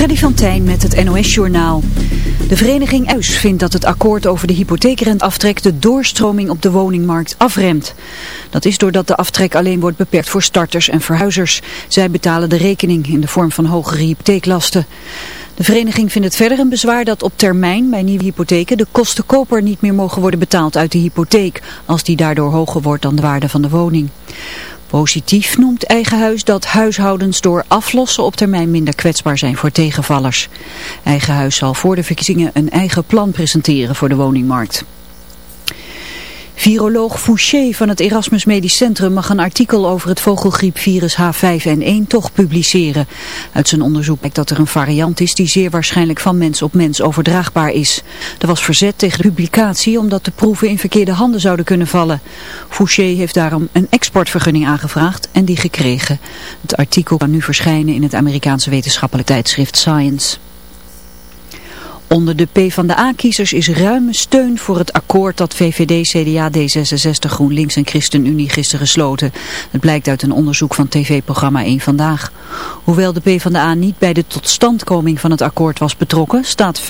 Freddy van met het NOS-journaal. De vereniging Uis vindt dat het akkoord over de hypotheekrenteaftrek de doorstroming op de woningmarkt afremt. Dat is doordat de aftrek alleen wordt beperkt voor starters en verhuizers. Zij betalen de rekening in de vorm van hogere hypotheeklasten. De vereniging vindt het verder een bezwaar dat op termijn bij nieuwe hypotheken de kosten koper niet meer mogen worden betaald uit de hypotheek, als die daardoor hoger wordt dan de waarde van de woning. Positief noemt Eigenhuis dat huishoudens door aflossen op termijn minder kwetsbaar zijn voor tegenvallers. Eigenhuis zal voor de verkiezingen een eigen plan presenteren voor de woningmarkt. Viroloog Fouché van het Erasmus Medisch Centrum mag een artikel over het vogelgriepvirus H5N1 toch publiceren. Uit zijn onderzoek blijkt dat er een variant is die zeer waarschijnlijk van mens op mens overdraagbaar is. Er was verzet tegen de publicatie omdat de proeven in verkeerde handen zouden kunnen vallen. Fouché heeft daarom een exportvergunning aangevraagd en die gekregen. Het artikel kan nu verschijnen in het Amerikaanse wetenschappelijk tijdschrift Science. Onder de PvdA-kiezers is ruime steun voor het akkoord dat VVD, CDA, D66, GroenLinks en ChristenUnie gisteren sloten. Het blijkt uit een onderzoek van tv-programma 1 Vandaag. Hoewel de PvdA niet bij de totstandkoming van het akkoord was betrokken, staat 65%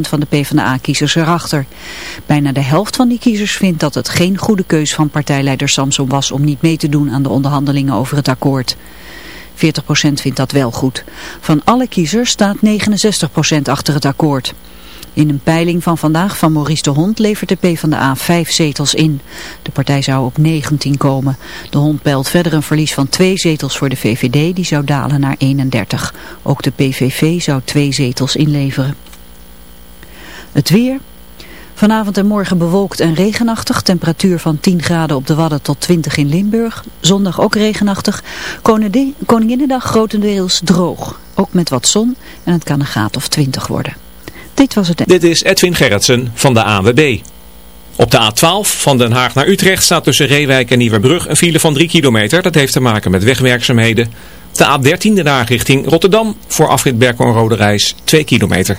van de PvdA-kiezers erachter. Bijna de helft van die kiezers vindt dat het geen goede keus van partijleider Samson was om niet mee te doen aan de onderhandelingen over het akkoord. 40% vindt dat wel goed. Van alle kiezers staat 69% achter het akkoord. In een peiling van vandaag van Maurice de Hond levert de PvdA vijf zetels in. De partij zou op 19 komen. De Hond peilt verder een verlies van twee zetels voor de VVD, die zou dalen naar 31. Ook de PVV zou twee zetels inleveren. Het weer... Vanavond en morgen bewolkt en regenachtig. Temperatuur van 10 graden op de Wadden tot 20 in Limburg. Zondag ook regenachtig. Koninginnedag grotendeels droog. Ook met wat zon en het kan een graad of 20 worden. Dit was het. Dit is Edwin Gerritsen van de AWB. Op de A12 van Den Haag naar Utrecht staat tussen Reewijk en Nieuwerbrug een file van 3 kilometer. Dat heeft te maken met wegwerkzaamheden. De A13 Den Haag richting Rotterdam voor afrit en Rode Reis 2 kilometer.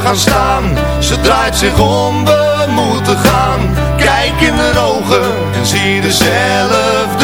gaan staan. Ze draait zich om, we moeten gaan. Kijk in de ogen en zie dezelfde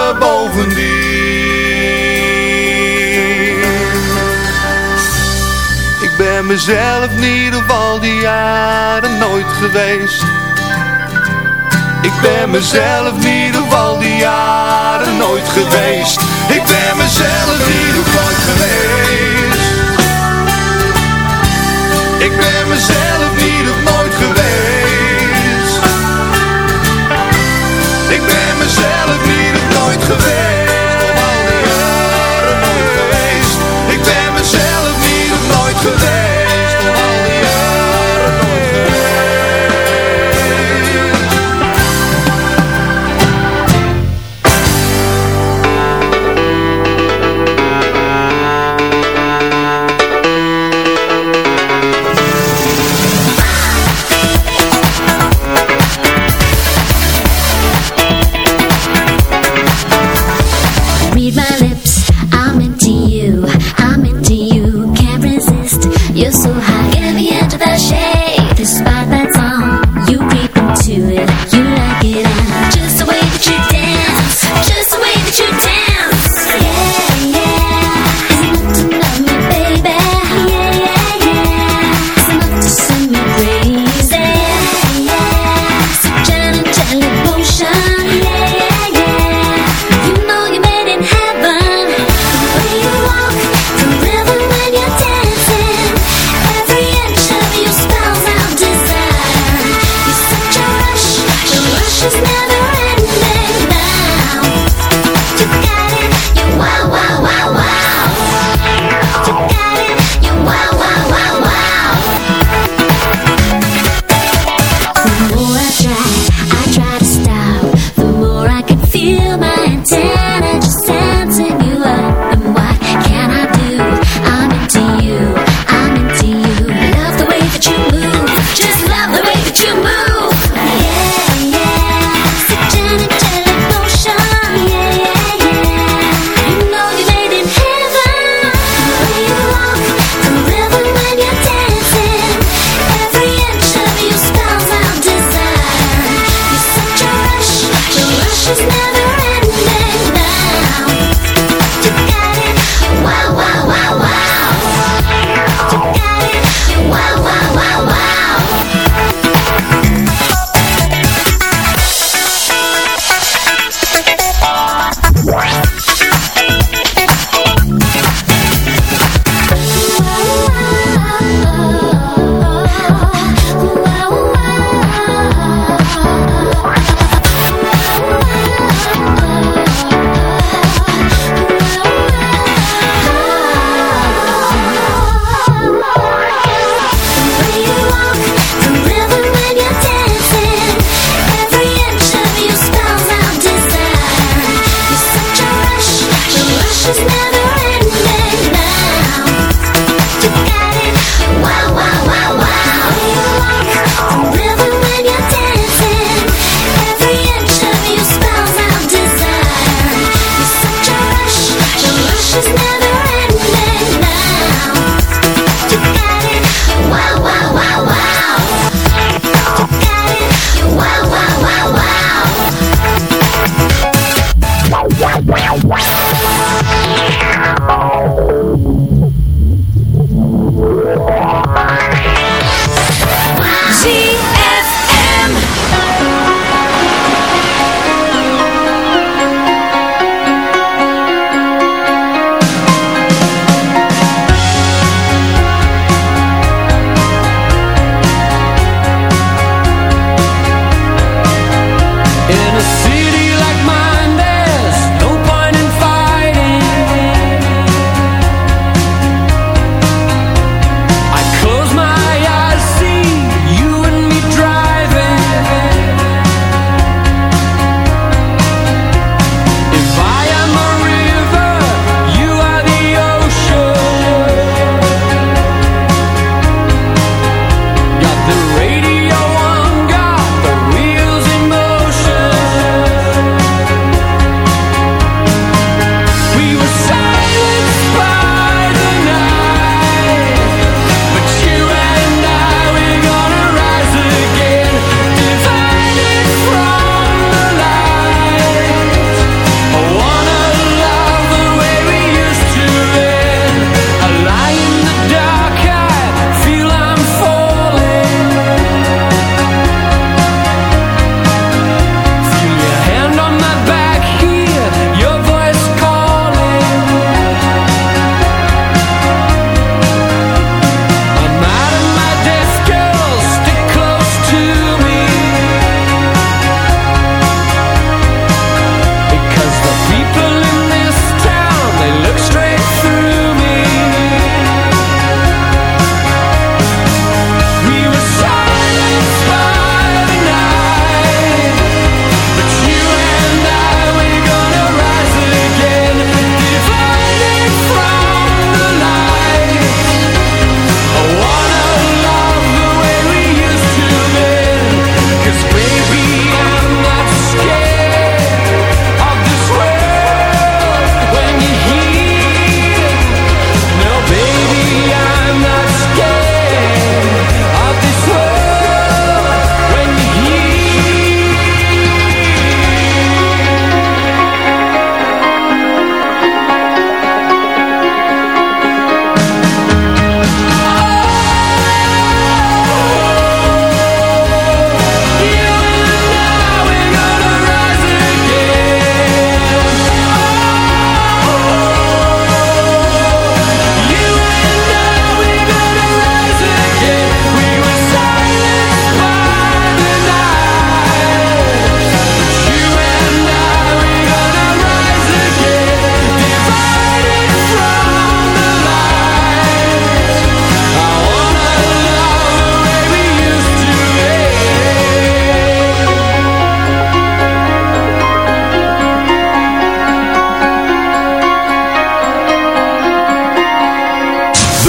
mezelf niet op al die jaren nooit geweest. Ik ben mezelf niet op al die jaren nooit geweest. Ik ben mezelf niet op nooit geweest. Ik ben mezelf niet op nooit geweest. Ik ben mezelf niet op nooit geweest. Op al jaren geweest Ik ben mezelf niet nooit geweest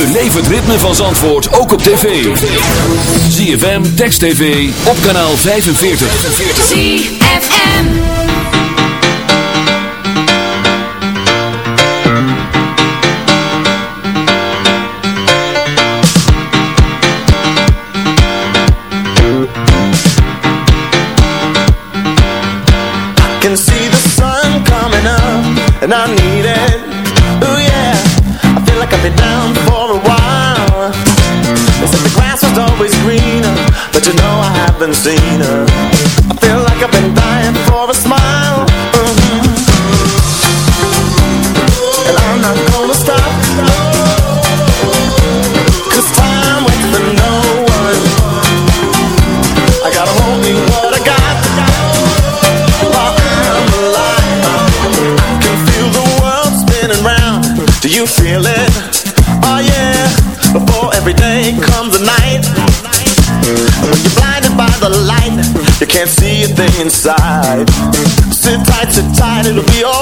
Beleef het ritme van Zandvoort ook op tv. ZFM, Text TV, op kanaal 45. ZFM I can see the sun coming up, and I haven't seen her. side. Sit tight, sit tight, it'll be alright.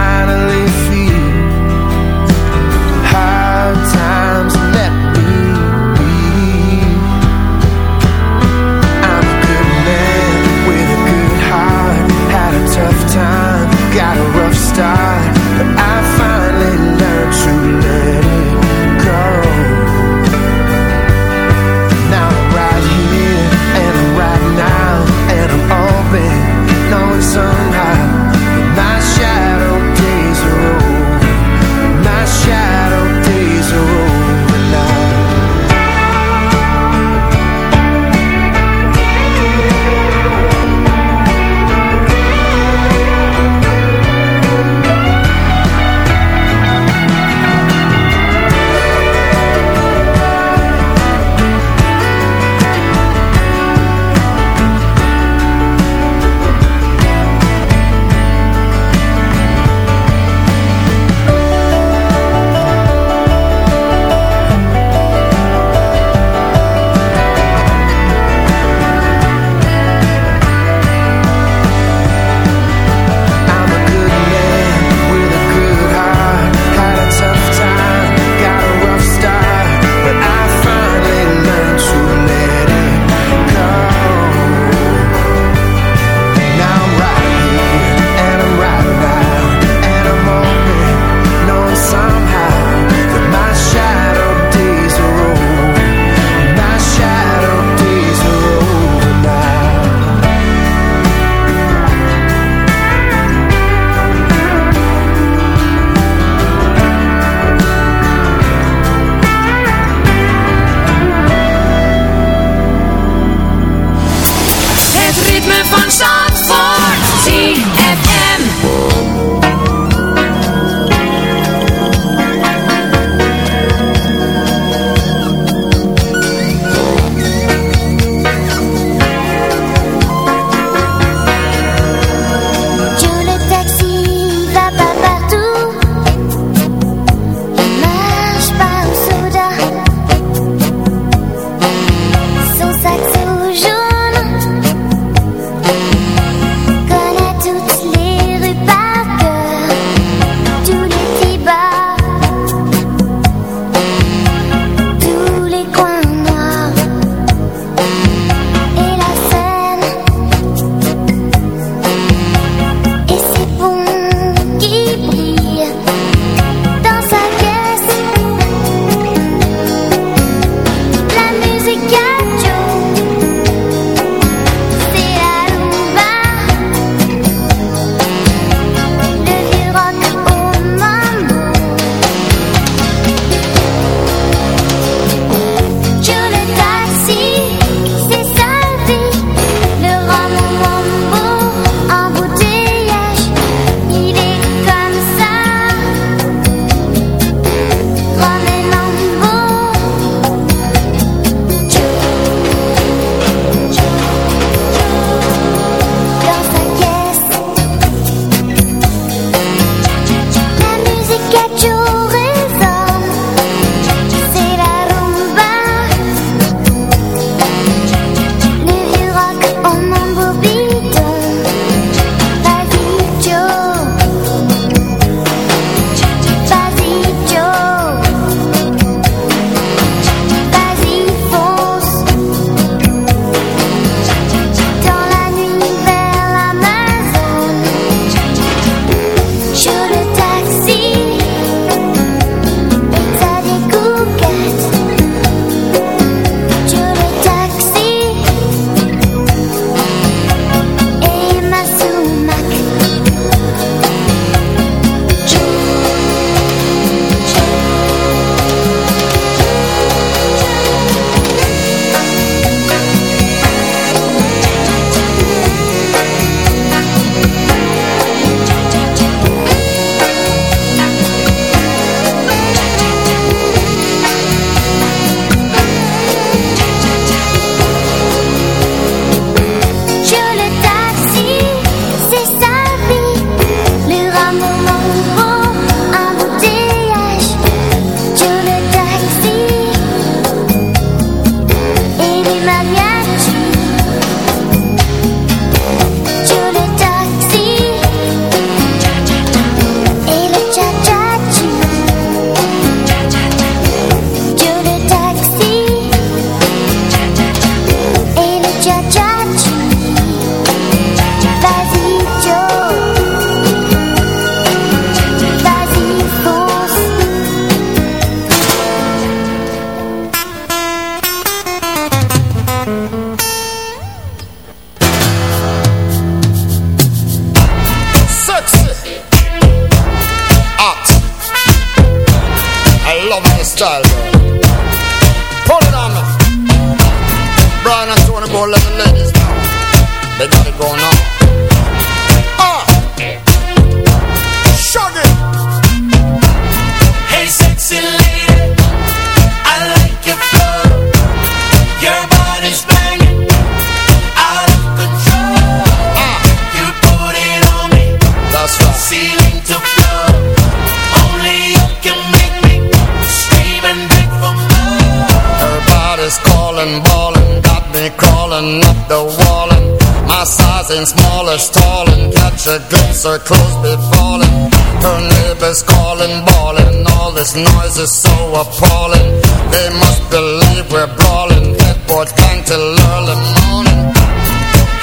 ballin', ballin', got me crawlin' up the wallin'. my size ain't small or stallin', catch a glimpse or close be fallin', her neighbors callin', ballin', all this noise is so appalling, they must believe we're brawling, headboard gang till early morning.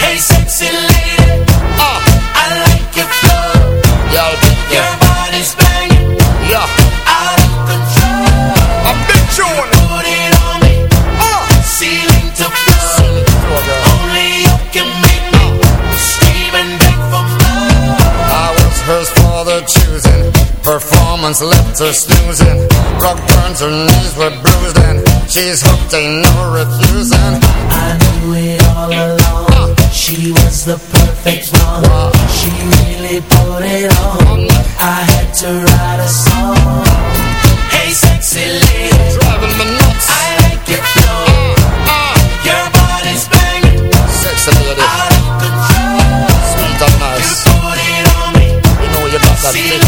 Hey sexy lady, uh, I like your flow, you Once left her snoozing Rock burns her knees were bruised and She's hooked, ain't no refusing. I knew it all along. Uh, She was the perfect one. Uh, She really put it on. I had to write a song. Hey sexy lady. Driving me nuts. I like your flow. Uh, uh. Your body's banging. Sexy lady. Out of control. Sweet and nice. You put it on me. You know you got that thing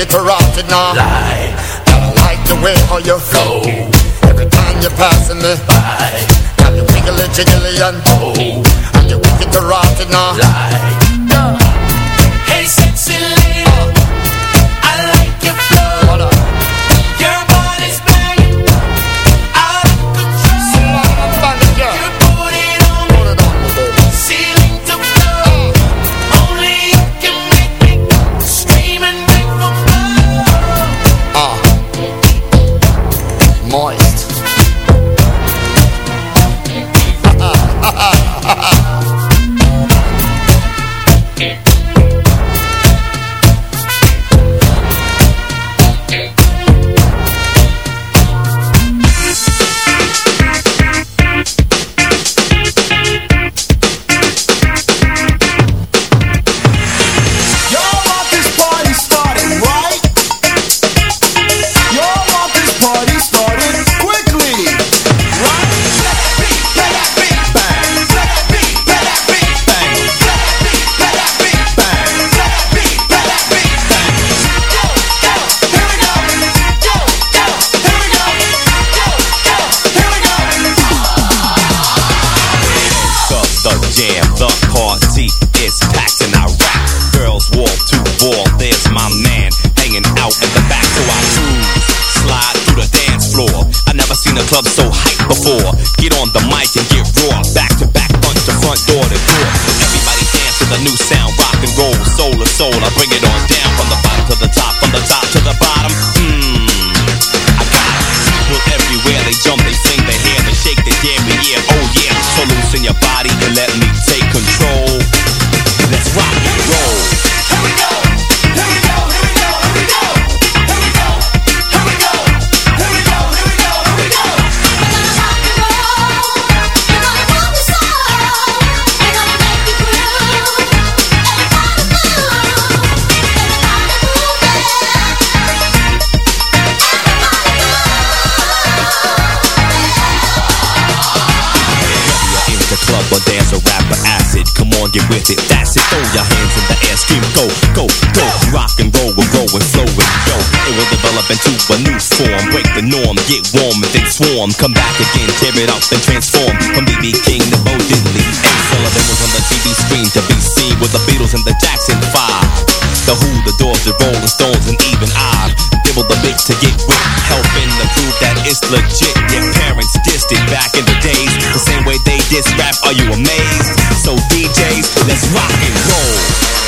it or off now. Lie. Gotta like the way how you go. Every time you're passing me by. Got you wiggly, jiggly, and oh. And you wicked to rot it now. Lie on, it. That's it. Throw your hands in the air, scream go, go, go. Rock and roll, we're rolling, flowing, yo. It will develop into a new form. Break the norm, get warm and then swarm. Come back again, tear it up and transform. From BB King to Bo Diddley. Eddie Sullivan was on the TV screen to be seen with the Beatles and the Jackson 5. The Who, the Doors, the Rolling Stones, and even I Dibble the bit to get with Helping to prove that it's legit. Your parents dissed it back in the days. The same way they diss rap, are you amazed? So DJs, let's rock and roll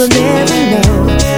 I'll never know.